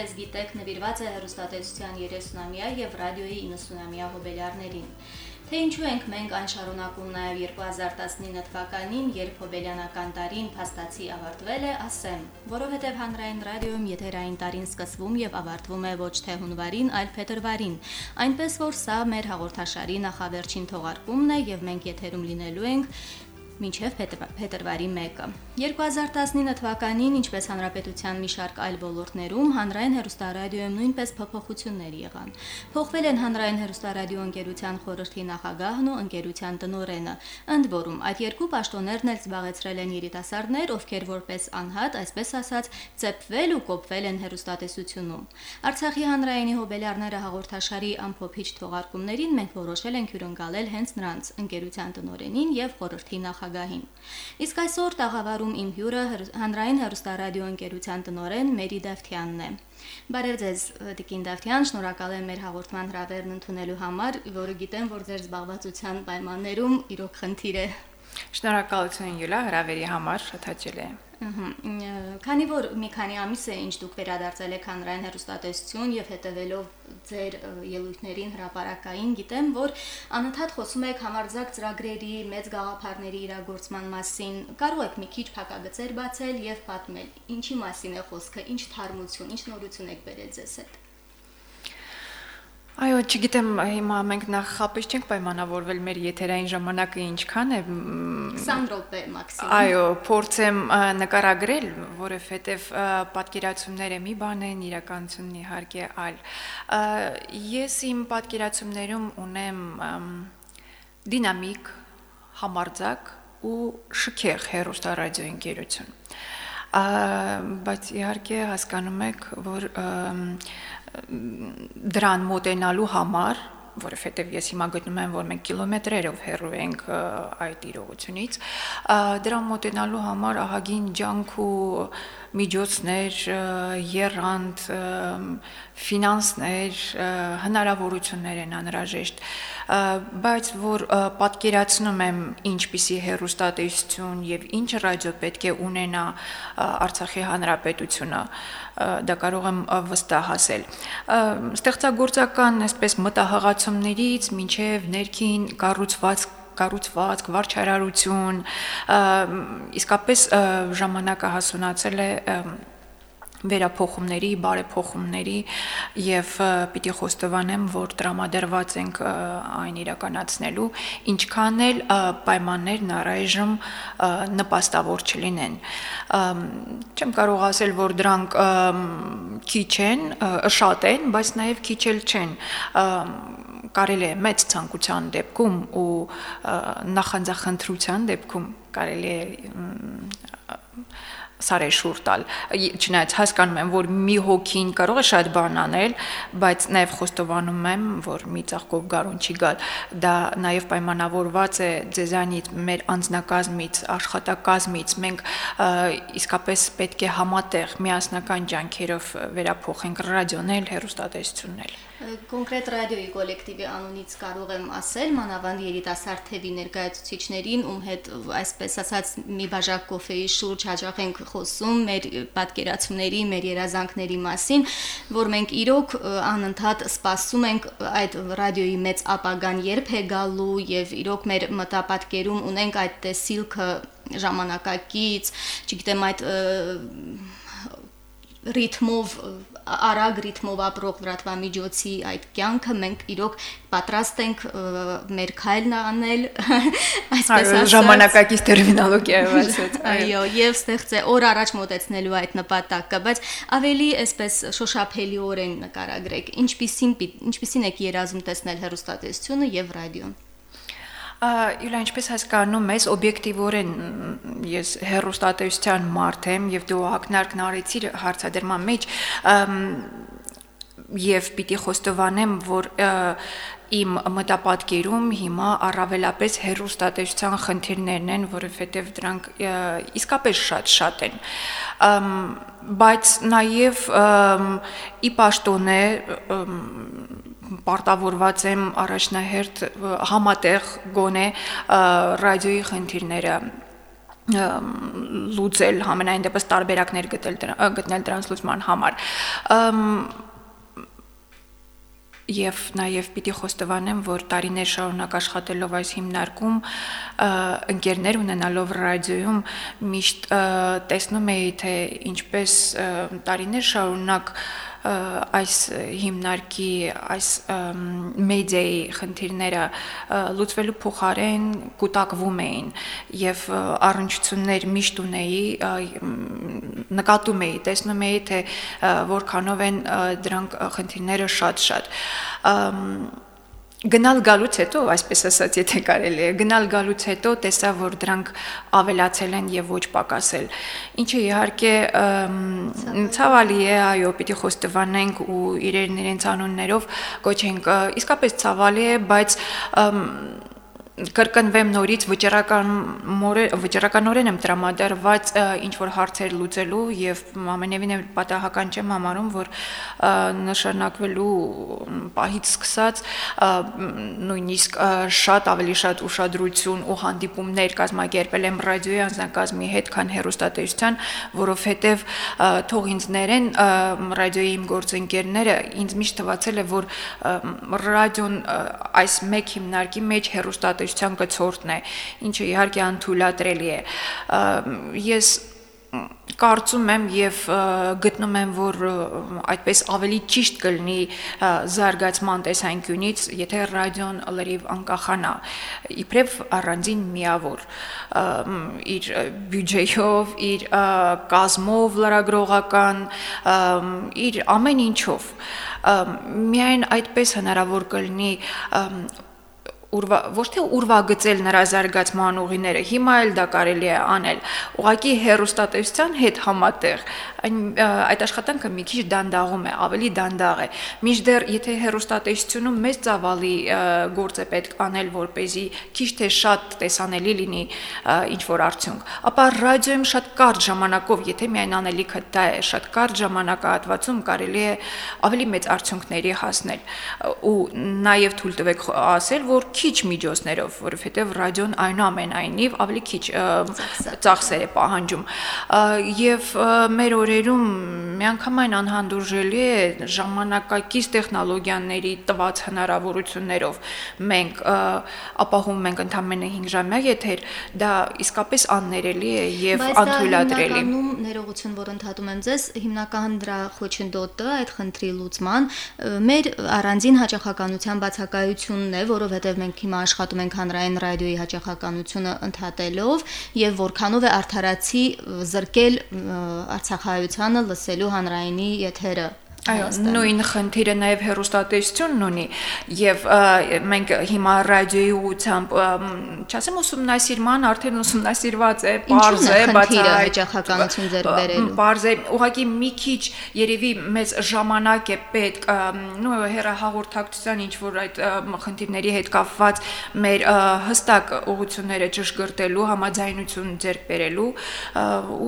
ինչպես գիտեք, նվիրված է հեռուստատեսության 30-ամյա եւ ռադիոյի 90-ամյա հոբելյարներին։ Թե ինչու ենք մենք այն շարունակում նաև 2019 թվականին, երբ հոբելյանական տարին փաստացի ավարտվել է, ասեմ, որովհետև հանրային ռադիոյում եթերային տարին սկսվում եւ ավարտվում է ոչ թե հունվարին, այլ փետրվարին։ Այնպես որ սա մեր հաղորդաշարի նախավերջին թողարկումն է եւ մենք եթերում լինելու ենք մինչև փետրվարի 1-ը։ 2019 թվականին, ինչպես հանրապետության մի շարք այլ ոլորտներում, հանրային հեռուստարադիոյում նույնպես փոփոխություններ եղան։ Փոխվել են հանրային հեռուստարադիո ընկերության խորհրդի նախագահն ու ընկերության տնօրենը։ Ընդ որում, այդ երկու պաշտոններն էլ զբաղեցրել են երիտասարդներ, ովքեր որպես անհատ, այսպես ասած, ծեփվել ու կոփվել են հեռուստատեսությունում։ Արցախի հանրայինի հոբելյարները հաղորդաշարի ամփոփիչ թողարկումներին մենք որոշել ենք հյուրընկալել հենց նրանց ընկերության տնօրենին եւ խորհրդի նախագահին Իսկ այսօր տաղավարում իմ հյուրը հանրային հեռուստարադիո ընկերության տնօրեն Մերի Դավթյանն է։ Բարև ձեզ, Տիկին Դավթյան, շնորհակալ եմ մեր հաղորդման հրավերն ընդունելու համար, որը գիտեմ, որ ձեր զբաղվածության պայմաններում իրոք խնդիր է։ Շնորհակալություն Յուլա հրավերի համար, շատ հաճելի է։ Քանի որ մի քանի ամիս է ինչ դուք վերադարձել եք հանրային հեռուստատեսություն եւ հետեւելով ձեր ելույթներին հրապարակային, գիտեմ, որ անընդհատ խոսում եք համարձակ ծրագրերի, մեծ գաղափարների իրագործման մասին։ Կարող եք մի քիչ փակագծեր բացել եւ պատմել, ինչի մասին է խոսքը, ինչ թարմություն, ինչ նորություն եք բերել ձեզ հետ։ Այո, չգիտեմ, հիմա մենք նախ խապես չենք պայմանավորվել մեր եթերային ժամանակը ինչքան է։ 20 րոպե մաքսիմում։ Այո, փորձեմ նկարագրել, որովհետև պատկերացումները մի բան են, իրականությունն իհարկե այլ։ Ես իմ պատկերացումներում ունեմ դինամիկ, համարձակ ու շքեղ հերոստարադիո ընկերություն բայց իհարկե հասկանում եք, որ դրան մոտենալու համար որովհետև ես հիմա գտնում եմ, որ մենք կիլոմետրերով հեռու ենք այդ իրողությունից, դրան մոտենալու համար ահագին ջանք ու միջոցներ, երրանդ, ֆինանսներ, հնարավորություններ են անհրաժեշտ, բայց որ պատկերացնում եմ ինչպիսի հերոստատեսություն եւ ինչ ռադիո պետք է ունենա Արցախի հանրապետությունը, դա կարող եմ վստահ ասել։ Ստեղծագործական այսպես մտահղացումներից մինչև ներքին կառուցվածք կառուցվածք, վարչարարություն, իսկապես ժամանակը հասունացել է վերափոխումների, բարեփոխումների եւ պիտի խոստովանեմ, որ տրամադրված ենք այն իրականացնելու, ինչքան էլ պայմաններն առայժմ նպաստավոր չլինեն։ Չեմ կարող ասել, որ դրանք քիչ են, շատ են, բայց նաեւ քիչ էլ չեն կարելի է մեծ ցանկության դեպքում ու նախանձախնդրության դեպքում կարելի է սարեշուր տալ չնայած հասկանում եմ որ մի հոգին կարող է շատ բան անել բայց նաև խոստովանում եմ որ մի ցաղկով գարուն չի գալ դա նաև պայմանավորված է ձեզանից մեր անձնակազմից աշխատակազմից մենք իսկապես պետք է համատեղ միասնական ջանքերով վերափոխենք ռադիոնել հեռուստատեսություննել Կոնկրետ ռադիոյի կոլեկտիվի անունից կարող եմ ասել, մանավանդ երիտասարդ թևի ներկայացուցիչներին, ում հետ այսպես ասած մի բաժակ կոֆեի շուրջ հաջող ենք խոսում մեր պատկերացումների, մեր երազանքների մասին, որ մենք իրոք անընդհատ սպասում ենք այդ ռադիոյի մեծ ապագան երբ է գալու եւ իրոք մեր մտապատկերում ունենք այդ տեսիլքը ժամանակակից, չգիտեմ այդ ռիթմով արագ ռիթմով ապրող լրատվամիջոցի այդ կյանքը մենք իրոք պատրաստ ենք մեր քայլն անել այսպես ասած ժամանակակից տերմինոլոգիայով ասած այո եւ ստեղծե օր առաջ մոտեցնելու այդ նպատակը բայց ավելի այսպես շոշափելիորեն նկարագրեք ինչպիսին ինչպիսին եք երազում տեսնել հեռուստատեսությունը եւ ռադիոն Իլա ինչպես հասկանում ես, օբյեկտիվորեն ես հերոստատեսության մարդ եմ եւ դու ակնարկն արեցիր հարցադրման մեջ եւ պիտի խոստովանեմ, որ իմ մտապատկերում հիմա առավելապես հերոստատեսության խնդիրներն են, որովհետև դրանք իսկապես շատ-շատ են։ Բայց նաև ի պաշտոն է պարտավորված եմ առաջնահերթ համատեղ գոնե ռադիոյի խնդիրները լուծել համենայն դեպս տարբերակներ գտնել գտնել դրանց լուծման համար եւ նաեւ պիտի խոստովանեմ, որ տարիներ շարունակ աշխատելով այս հիմնարկում ընկերներ ունենալով ռադիոյում միշտ տեսնում էի թե ինչպես տարիներ շարունակ այս հիմնարկի այս մեդիայի խնդիրները լուծվելու փոխարեն կուտակվում էին եւ առնչություններ միշտ ունեի նկատում էի տեսնում էի թե որքանով են դրանք խնդիրները շատ-շատ գնալ գալուց հետո, այսպես ասած, եթե կարելի է, գնալ գալուց հետո տեսա, որ դրանք ավելացել են եւ ոչ պակասել։ Ինչը իհարկե ցավալի է, այո, պիտի խոստովանենք ու իրերն իրենց անուններով կոչենք, իսկապես ցավալի է, բայց կրկնվեմ նորից վճռական վճռականորեն եմ տրամադրված ինչ որ հարցեր լուծելու եւ ամենևին էլ պատահական չեմ համարում որ նշանակվելու պահից սկսած նույնիսկ շատ ավելի շատ ուշադրություն ու հանդիպումներ կազմակերպել եմ ռադիոյի անձնակազմի հետ, քան հեռուստատեսության, որովհետեւ թող ինձ ներեն ռադիոյի իմ գործընկերները ինձ միշտ թվացել է որ ռադիոն այս մեկ հիմնարկի մեջ հեռուստատես տնտեսության գծորդն է, ինչը իհարկե անթույլատրելի է։ Ես կարծում եմ եւ գտնում եմ, որ այդպես ավելի ճիշտ կլինի զարգացման տեսանկյունից, եթե ռադիոն լրիվ անկախանա, իբրև առանձին միավոր իր բյուջեյով, իր կազմով լրագրողական, իր ամեն ինչով միայն այդպես հնարավոր կլինի ուրվա ոչ թե ուրվագծել նրա զարգացման ուղիները, հիմա էլ դա կարելի է անել։ Ուղղակի հերոստատեսության հետ համատեղ այդ աշխատանքը մի քիչ դանդաղում է, ավելի դանդաղ է։ Միջդեռ եթե հերոստատեսությունում մեծ ծավալի գործ է պետք անել, որ เป զի քիչ թե շատ տեսանելի լինի ինչ որ արդյունք, ապա ռադիոյում շատ կարճ ժամանակով, եթե միայն անելիքը դա է, շատ կարճ ժամանակահատվածում կարելի է ավելի մեծ արդյունքների հասնել։ Ու նաև թույլ տվեք ասել, որ քիչ միջոցներով, որովհետև ռադիոն այնուամենայնիվ ավելի քիչ ծախսեր է պահանջում։ Եվ մեր օրերում միանգամայն անհանդուրժելի է ժամանակակից տեխնոլոգիաների տված հնարավորություններով մենք ապահովում ենք ընդամենը 5 ժամյա եթեր, դա իսկապես աններելի է եւ անթույլատրելի։ Բայց ներողություն, որ ընդհատում եմ ձեզ, հիմնական դրա խոչընդոտը այդ խնդրի լուծման մեր առանձին հաճախականության բացակայությունն է, որովհետեւ մենք հիմա աշխատում ենք հանրային ռադիոյի հաճախականությունը ընդհատելով եւ որքանով է արդարացի զրկել Արցախայությանը լսելու հանրայինի եթերը Այո, նույն խնդիրը նաև հերոստատեսությունն ունի եւ մենք հիմա ռադիոյի ուղությամբ չասեմ ուսումնասիրման արդեն ուսումնասիրված է, բարձ է, բացահայտչախականություն ձեռք բերելու։ Բարձ է, ուղղակի մի քիչ երևի մեծ ժամանակ է պետք, նո հերահաղորդակցության ինչ որ այդ խնդիրների հետ կապված մեր հստակ ուղությունները ճշգրտելու, համաձայնություն ձեռք բերելու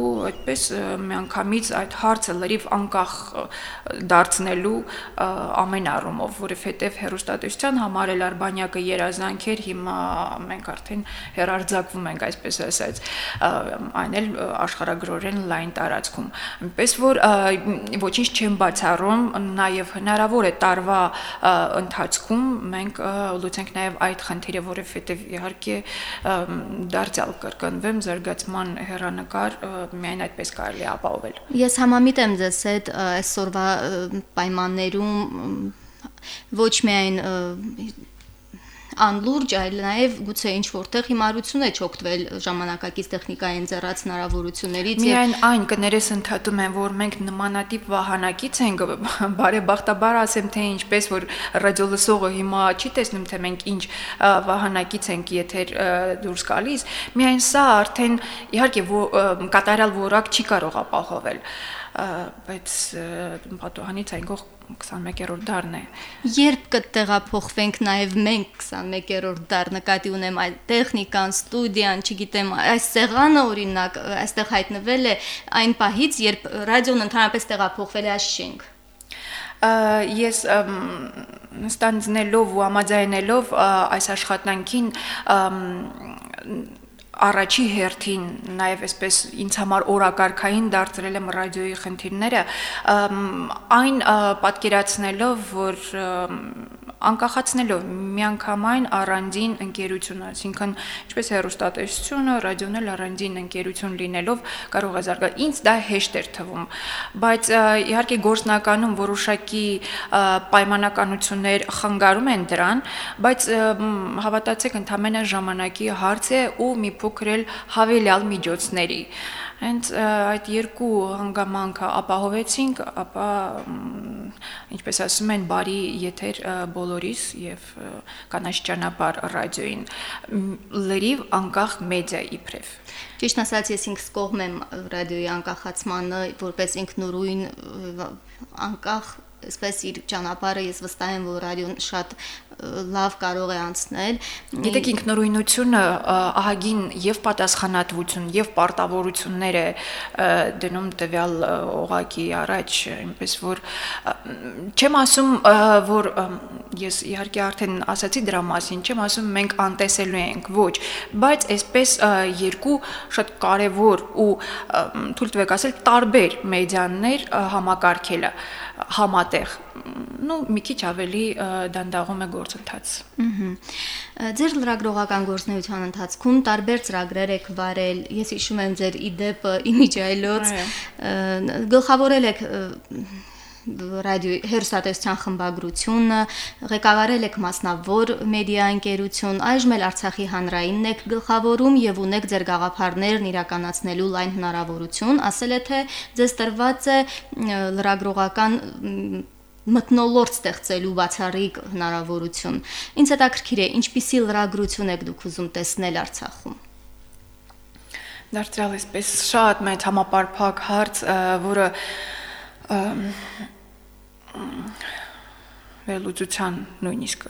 ու այդպես միանգամից այդ հարցը լրիվ անկախ դարձնելու ամեն առումով, որովհետև հերոստատեսության համար էլ Արբանյակը երազանքեր հիմա մենք արդեն հերարձակվում ենք, այսպես ասած, այն էլ աշխարհագրորեն լայն տարածքում։ Այնպես որ ոչինչ չեմ բացառում, նաև հնարավոր է տարվա ընթացքում մենք լուծենք նաև այդ խնդիրը, որովհետև իհարկե դարձյալ կրկնվեմ զարգացման հերանեկար միայն այդպես կարելի ապահովել։ Ես համամիտ եմ ձեզ հետ այսօրվա պայմաններում ոչ միայն անլուրջ, այլ նաև գուցե ինչ որտեղ հիմարություն է չօգտվել ժամանակակից տեխնիկայի ընձեռած հնարավորություններից։ Միայն այն կներես ընդհատում են, որ մենք նմանատիպ վահանակից ենք, բարեբախտաբար ասեմ, թե ինչպես որ ռադիոլսողը հիմա չի տեսնում, թե մենք ինչ վահանակից ենք եթեր դուրս գալիս, միայն սա արդեն իհարկե կատարյալ որակ չի կարող ապահովել բայց պատոհանից այն գող 21-րդ դարն է։ Երբ կտեղափոխվենք նաև մենք 21-րդ դար նկատի ունեմ այդ տեխնիկան, ստուդիան, չգիտեմ, այս սեղանը օրինակ այստեղ հայտնվել է այն պահից, երբ ռադիոն ընդհանրապես տեղափոխվել է այս շենք։ Ես ստանձնելով ու համաձայնելով այս աշխատանքին առաջի հերթին նաև այսպես ինձ համար օրակարգային դարձրել եմ ռադիոյի խնդիրները այն պատկերացնելով որ անկախացնելով միանգամայն առանձին ընկերություն, այսինքն ինչպես հերոստատեսությունը, ռադիոն էլ առանձին ընկերություն լինելով կարող է զարգալ։ Ինձ դա հեշտ էր թվում, բայց իհարկե գործնականում որոշակի պայմանականություններ խանգարում են դրան, բայց հավատացեք, ընդհանրապես ժամանակի հարց է ու մի փոքր էլ հավելյալ միջոցների։ Հենց այդ երկու հանգամանքը ապահովեցինք, ապա ինչպես ասում են, բարի եթեր բոլորիս եւ կանաչ ճանապարհ ռադիոին լրիվ անկախ մեդիա իբրև։ Ճիշտ ասած, ես ինքս կողմ եմ ռադիոյի անկախացմանը, որպես ինքնուրույն անկախ այսպես իր ճանապարհը ես վստահ եմ որ ռադիոն շատ լավ կարող է անցնել։ Գիտեք ինքնուրույնությունը ահագին եւ պատասխանատվություն եւ պարտավորություններ է դնում տվյալ օղակի առաջ, այնպես որ չեմ ասում որ ես իհարկե արդեն ասացի դրա մասին, չեմ ասում մենք անտեսելու ենք, ոչ, բայց այսպես երկու շատ կարևոր ու թույլ տվեք ասել տարբեր մեդիաներ համակարգելը համատեղ նո մի քիչ ավելի դանդաղում է գործընթաց։ Ահա։ Ձեր լրագրողական գործնեության ընթացքում տարբեր ծրագրեր եք վարել։ Ես հիշում եմ ձեր իդեպ իմիջայլոց գլխավորել եք ռադիո հերոստատեսության խմբագրությունը, ղեկավարել եք մասնավոր մեդիա ընկերություն, այժմ էլ Արցախի հանրայինն եք գլխավորում եւ ունեք ձեր գաղափարներն իրականացնելու լայն հնարավորություն, ասել է թե ձեզ տրված է լրագրողական մտնոլորտ ստեղծելու բացառիկ հնարավորություն։ Ինչ հետաքրքիր է, ինչպիսի լրագրություն եք դուք ուզում տեսնել Արցախում։ Դարձյալ էսպես շատ մեծ համապարփակ հարց, որը վերլուծության նույնիսկ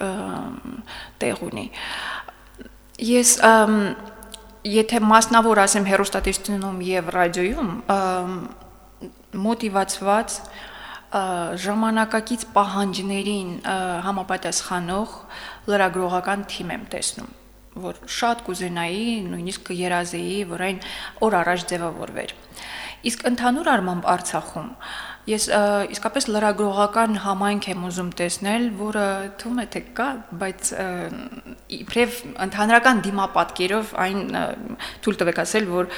տեղ ունի։ Ես եթե մասնավոր ասեմ հերոստատիստինում եւ ռադիոյում մոտիվացված ժամանակակից պահանջներին համապատասխանող լրագրողական թիմ եմ տեսնում որ շատ կուզենայի, նույնիսկ երազեի, որ այն օր առաջ ձևավորվեր։ Իսկ ընդհանուր առմամբ Արցախում Ես իսկապես լրագրողական համայնք եմ ուզում տեսնել, որը թվում է թե կա, բայց իբրև ընդհանրական դիմապատկերով այն թույլ տվեք ասել, որ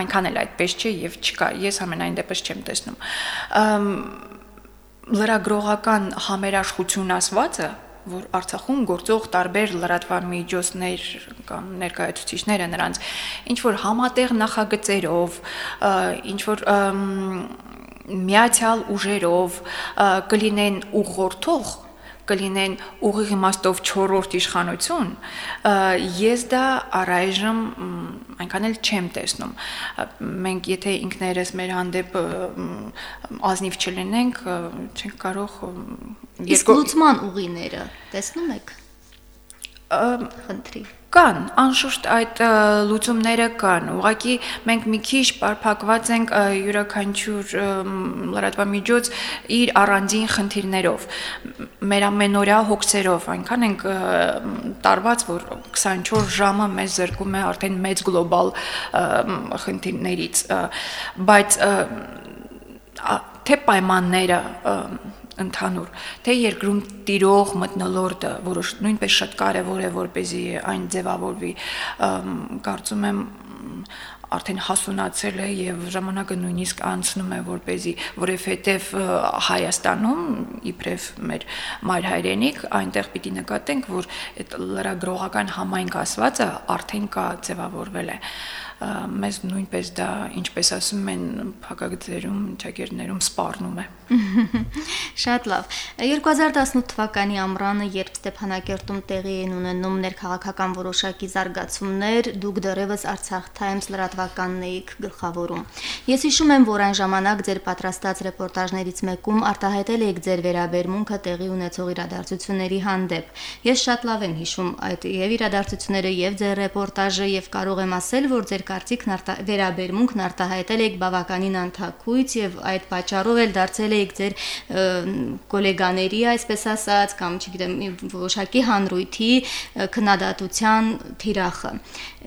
այնքան էլ այդպես չէ եւ չկա։ Ես ամենայն դեպս չեմ տեսնում։ Լրագրողական համերաշխություն ասվածը որ Արցախում գործող տարբեր լրատվական միջոցներ կամ ներկայացուցիչները նրանց ինչ որ համատեղ նախագծերով, ինչ որ միացյալ ուժերով կլինեն ուղղորդող կլինեն ուղիղ իմաստով 4-րդ իշխանություն, ես դա առայժմ այնքան էլ չեմ տեսնում։ Մենք եթե ինքներս մեր հանդեպ ազնիվ չլինենք, չենք կարող երկու լուծման ուղիները տեսնում եք։ Խնդրի Կան, անշուշտ այդ լուծումները կան։ Ուղղակի մենք մի քիչ բարփակված ենք յուրաքանչյուր լրատվամիջոց իր առանձին խնդիրներով, մեր ամենօրյա հոգսերով, այնքան ենք տարված, որ 24 ժամը մեզ զրկում է արդեն մեծ գլոբալ խնդիրներից, բայց թե պայմանները ընդհանուր թե երկրում տիրող մտնոլորտը որոշ նույնպես շատ կարևոր է որպեսզի այն ձևավորվի կարծում եմ արդեն հասունացել է եւ ժամանակը նույնիսկ անցնում է որ เป զի որովհետեւ Հայաստանում իբրև մեր մայր հայրենիք այնտեղ պիտի նկատենք որ այդ լրագրողական համայնք ասվածը արդեն կա ձևավորվել է մեզ նույնպես դա ինչպես ասում են փակագծերում, ճակերտներում սպառնում է։ Շատ լավ։ 2018 թվականի ամռանը, երբ Ստեփանակերտում տեղի են ունենում ներքաղաքական որոշակի զարգացումներ, դուք դեռևս Արցախ Times լրատվականն էիք գլխավորում։ Ես հիշում եմ, որ այն ժամանակ ձեր պատրաստած ռեպորտաժներից մեկում արտահայտել եք ձեր վերաբերմունքը տեղի ունեցող իրադարձությունների հանդեպ։ Ես շատ լավ եմ հիշում այդ եւ իրադարձությունները եւ ձեր ռեպորտաժը եւ կարող եմ ասել, որ ձեր կարծիքն արտա վերաբերմունքն արտահայտել եք բավականին անթակույց եւ այդ պատճառով էլ դարձել եք ձեր գոլեգաների, այսպես ասած, կամ չգիտեմ, որոշակի հանրույթի քննադատության թիրախը։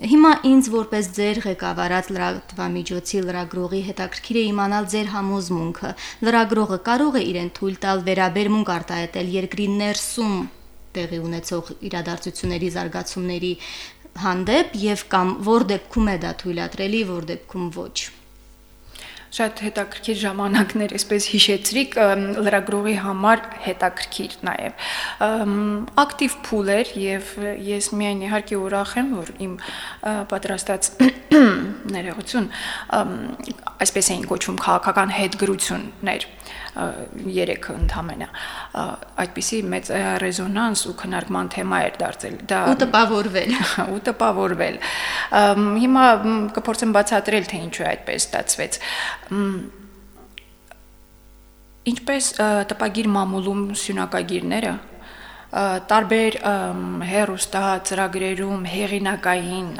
Հիմա ինձ որպես ձեր ղեկավարած լրատվամիջոցի լրագրողի հետաքրքիր է իմանալ ձեր համոզմունքը։ Լրագրողը կարող է իրեն թույլ տալ վերաբերմունք արտահայտել երկրի ներսում տեղի ունեցող իրադարձությունների զարգացումների հանդեպ եւ կամ որ դեպքում է դա թույլատրելի, որ դեպքում ոչ շատ հետաքրքիր ժամանակներ, այսպես հիշեցրիք, լրագրողի համար հետաքրքիր նաև։ Ակտիվ փուլ էր եւ ես միայն իհարկե ուրախ եմ, որ իմ պատրաստած ներողություն այսպես էին կոչվում քաղաքական հետգրություններ երեքը ընդամենը այդպիսի մեծ ռեզոնանս ու քննարկման թեմա էր դարձել դա ու տպավորվել ու տպավորվել հիմա կփորձեմ բացատրել թե ինչու այդպես ստացվեց ինչպես տպագիր մամուլում սյունակագիրները տարբեր հերոստա ծրագրերում հեղինակային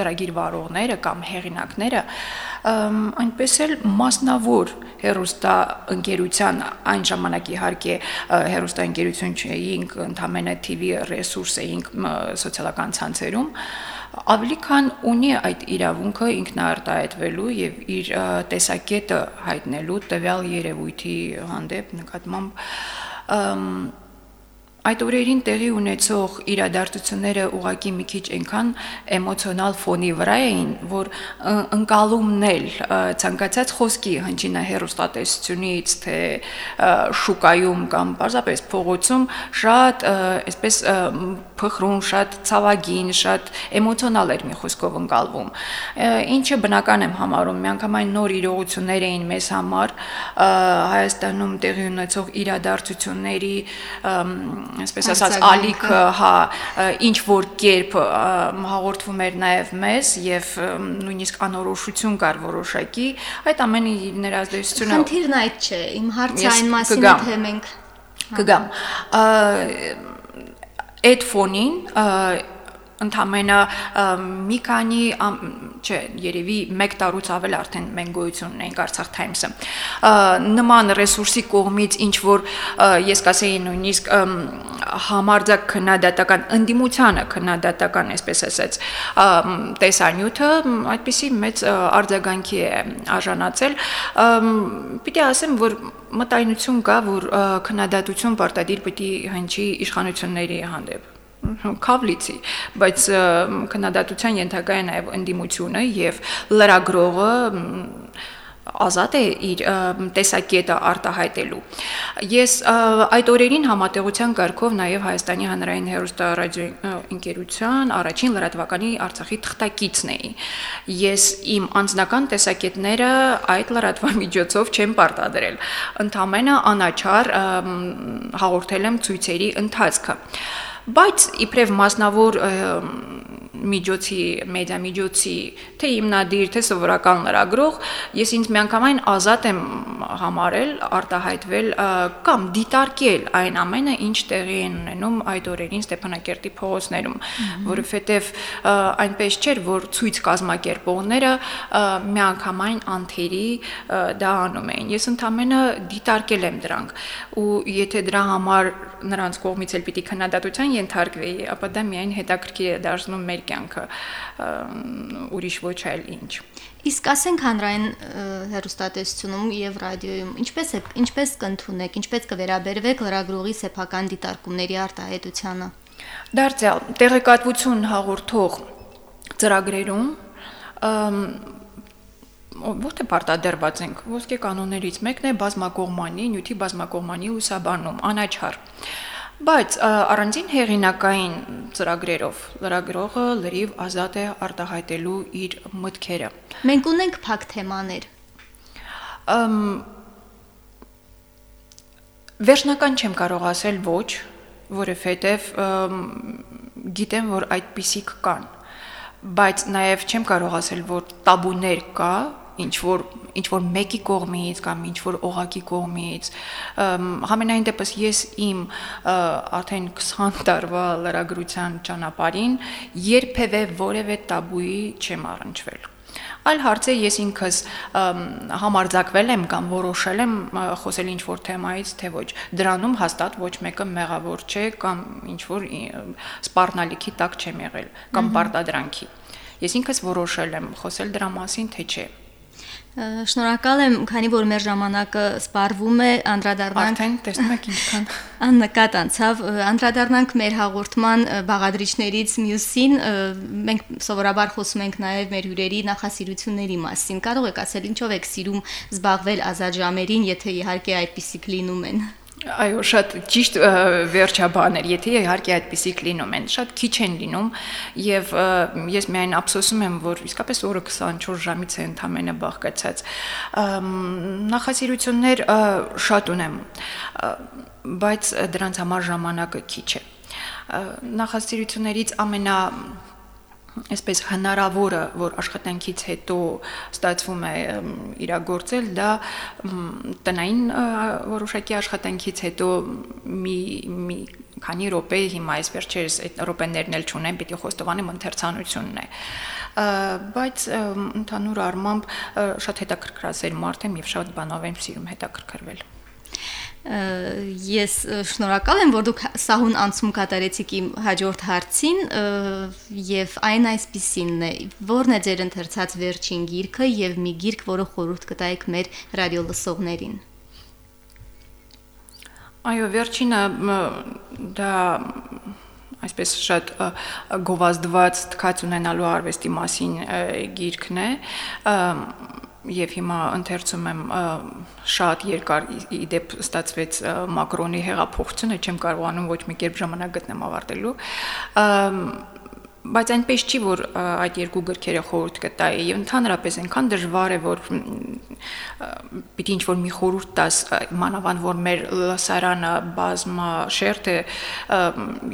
ծրագիր վարողները կամ հեղինակները այնպես էլ մասնավոր հերոստա ընկերության այն ժամանակ իհարկե հերոստա ընկերություն չէինք ընդամենը TV ռեսուրս էինք սոցիալական ցանցերում ավելի քան ունի այդ իրավունքը ինքնարտահայտվելու եւ իր տեսակետը հայտնելու տվյալ երևույթի հանդեպ նկատմամբ այդ օրերին տեղի ունեցող իրադարձությունները ուղակի մի քիչ այնքան էմոցիոնալ ֆոնի վրա էին, որ ընկալումն էլ ցանկացած խոսքի հնչինա հերոստատեսությունից, թե շուկայում կամ պարզապես փողոցում շատ այսպես փխրուն, շատ ցավագին, շատ էմոցիոնալ էր մի խոսքով ընկալվում։ Ինչը բնական եմ համարում, միանգամայն նոր իրողություններ էին մեզ համար Հայաստանում տեղի ունեցող իրադարձությունների այսպես ասած ալիքը, հա, ինչ որ կերպ հաղորդվում էր նաև մեզ եւ նույնիսկ անորոշություն կար որոշակի, այդ ամենի ներազդեցությունը Խնդիրն այդ չէ, իմ հարցը այն մասին է, թե մենք կգամ այդ ֆոնին ընդամենը մի քանի չէ, երևի 1 տարուց ավել արդեն մենք գոյություն ունենք Արցախ Times-ը։ Նման ռեսուրսի կողմից ինչ որ ես կասեի նույնիսկ համարձակ քննադատական ընդդիմությանը քննադատական, այսպես ասած, տեսանյութը այդպիսի մեծ արձագանքի է արժանացել։ Պիտի ասեմ, որ մտայնություն կա, որ քննադատություն պարտադիր պիտի հնչի իշխանությունների հանդեպ կավլիցի, բայց քննադատության ենթակա է նաև ընդդիմությունը եւ լրագրողը ազատ է իր տեսակետը արտահայտելու։ Ես այդ օրերին համատեղության կարգով նաև Հայաստանի հանրային հեռուստարադիո ընկերության առաջին լրատվականի Արցախի թղթակիցն էի։ Ես իմ անձնական տեսակետները այդ լրատվամիջոցով չեմ պարտադրել։ Ընդամենը անաչար հաղորդել եմ ցույցերի ընթացքը բայց իբրև մասնավոր միջոցի, մեդիա միջոցի, թե հիմնադիր, թե սովորական լրագրող, ես ինձ միանգամայն ազատ եմ համարել արտահայտվել կամ դիտարկել այն ամենը, ինչ տեղի են ունենում այդ օրերին Ստեփանակերտի փողոցներում, որովհետև այնպես չէր, որ ցույց կազմակերպողները միանգամայն անթերի դա անում էին։ Ես ընդամենը դիտարկել եմ դրանք ու եթե դրա համար նրանց կողմից էլ պիտի քննադատության ենթարկվեի, ապա դա միայն հետաքրքիր է դարձնում մեր կյանքը ուրիշ ոչ այլ ինչ։ Իսկ ասենք հանրային հերոստատեսությունում եւ ռադիոյում ինչպես է ինչպես կընդունեք, ինչպես կվերաբերվեք լրագրողի սեփական դիտարկումների արտահայտությանը։ Դարձյալ տեղեկատվություն հաղորդող ծրագրերում որտե պարտադրված ենք ոսկե կանոններից մեկն է բազմակողմանի նյութի բազմակողմանի ուսաբանում անաչար Բայց առանձին հեղինակային ծրագրերով լրագրողը լրիվ ազատ է արտահայտելու իր մտքերը։ Մենք ունենք փակ թեմաներ։ Ամ Վերջնական չեմ կարող ասել ոչ, որովհետև գիտեմ, որ այդպիսիք կան, բայց նաև չեմ կարող ասել, որ տաբուներ կա ինչ որ ինչ որ մեկի կողմից կամ ինչ որ օղակի կողմից համենայն դեպս ես իմ արդեն 20 տարվա լրագրության ճանապարհին երբևէ որևէ տաբուի չեմ առնչվել այլ հարց է ես ինքս համարձակվել եմ կամ որոշել եմ խոսել ինչ որ թեմայից թե ոչ դրանում հաստատ ոչ մեկը մեղավոր չէ կամ ինչ որ սպառնալիքի տակ չեմ եղել կամ պարտադրանքի ես ինքս որոշել եմ խոսել դրա մասին թե չէ Շնորհակալ եմ, քանի որ մեր ժամանակը սպառվում է, անդրադառնանք Արդեն տեսնում եք ինչքան աննկատ անցավ, անդրադառնանք մեր հաղորդման բաղադրիչներից մյուսին, մենք սովորաբար խոսում ենք նաև մեր հյուրերի նախասիրությունների մասին։ Կարող եք ասել ինչով եք սիրում զբաղվել ազատ ժամերին, եթե իհարկե այդպիսիք լինում են։ Այո, շատ ճիշտ վերջաբաներ, եթե իհարկե այդպիսիք լինում են, շատ քիչ են լինում եւ ես միայն ափսոսում եմ, որ իսկապես օրը 24 ժամից է ընդամենը բաղկացած։ Նախասիրություններ շատ ունեմ, բայց դրանց համար ժամանակը քիչ է։ Նախասիրություններից ամենա այսպես հնարավորը, որ աշխատանքից հետո ստացվում է իրագործել, դա տնային որոշակի աշխատանքից հետո մի մի քանի րոպե հիմա այս վերջերս այդ րոպեներն էլ չունեմ, պիտի խոստովանեմ ընթերցանությունն է բայց ընդհանուր առմամբ շատ հետաքրքրասեր մարդ եմ եւ շատ բանով եմ սիրում հետաքրքրվել ես շնորհակալ եմ, որ դուք սահուն անցում կատարեցիք իմ հաջորդ հարցին եւ այն այսպեսինն է. ո՞րն է ձեր ընթերցած վերջին գիրքը եւ մի գիրք, որը խորհուրդ կտայիք մեր ռադիո լսողներին։ Այո, վերջինը դա այսպես շատ գովազդված թքած ունենալու արվեստի մասին գիրքն է եւ հիմա ընթերցում եմ շատ երկար իդեպ ստացվեց մակրոնի հեղափոխությունը չեմ կարողանում ոչ մի կերպ ժամանակ գտնեմ ավարտելու բայց այնպես չի որ այդ երկու գրքերը խորհուրդ կտայի եւ ընդհանրապես այնքան դժվար է որ պիտի ինչ որ մի խորհուրդ տաս մանավանդ որ մեր լասարանը բազմա շերտ է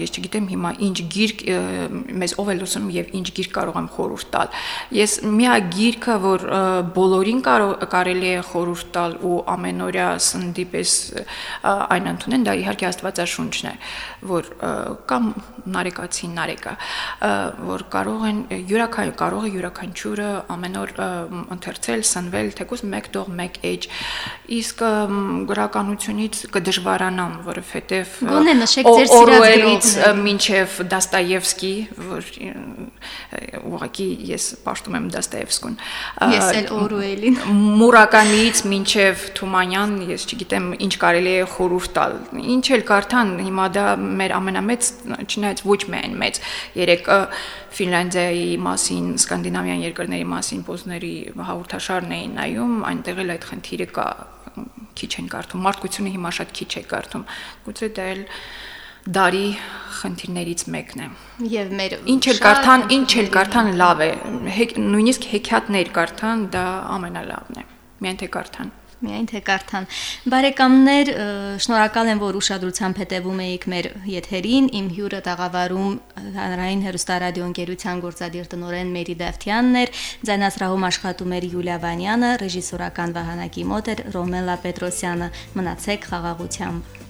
ես չգիտեմ հիմա ինչ գիրք մեզ ով է լսում եւ ինչ գիրք կարող եմ խորհուրդ տալ ես միակ գիրքը որ բոլորին կարելի է խորհուրդ տալ ու ամենօրյա սնդի պես այն ընդունեն դա իհարկե աստվածաշունչն է որ կամ նարեկացին նարեկա որ կարող են յուրաքանչյուր կարող է յուրաքանչյուրը ամեն օր ընթերցել, սնվել, թեկուզ մեկ տող, մեկ էջ։ Իսկ գրականությունից կդժվարանամ, որովհետև Գոնե նշեք ձեր սիրած մինչև Դաստայևսկի, որ ուղղակի ես պաշտում եմ Դաստայևսկուն։ Ես էլ Օրուելին։ Մուրակամիից մինչև Թումանյան, ես չգիտեմ ինչ կարելի է խորհուրդ տալ։ Ինչ էլ կարդան, հիմա դա մեր ամենամեծ, չնայած ոչ միայն մեծ, երեք Ֆինլանդիայի մասին, սկանդինավյան երկրների մասին պոզների հաղորդաշարն էին նայում, այնտեղ էլ այդ խնդիրը կա քիչ են կարդում։ Մարդկությունը հիմա շատ քիչ է կարդում։ Գուցե դա էլ դարի խնդիրներից մեկն է։ Եվ մեր ինչ էլ կարդան, ինչ էլ կարդան լավ է։ Նույնիսկ հեքիաթներ կարդան, դա ամենալավն է։ Միայն թե կարդան միայն թե կարդան։ Բարեկամներ, շնորհակալ եմ, որ ուշադրությամբ հետևում եք մեր եթերին։ Իմ հյուրը տաղավարում հանրային հերոստարադիո ընկերության գործադիր տնօրեն Մերի Դավթյանն էր, ձայնասրահում աշխատում էր Յուլիա Վանյանը, ռեժիսորական վահանակի մոտ էր Ռոմելա Պետրոսյանը։ Մնացեք խաղաղությամբ։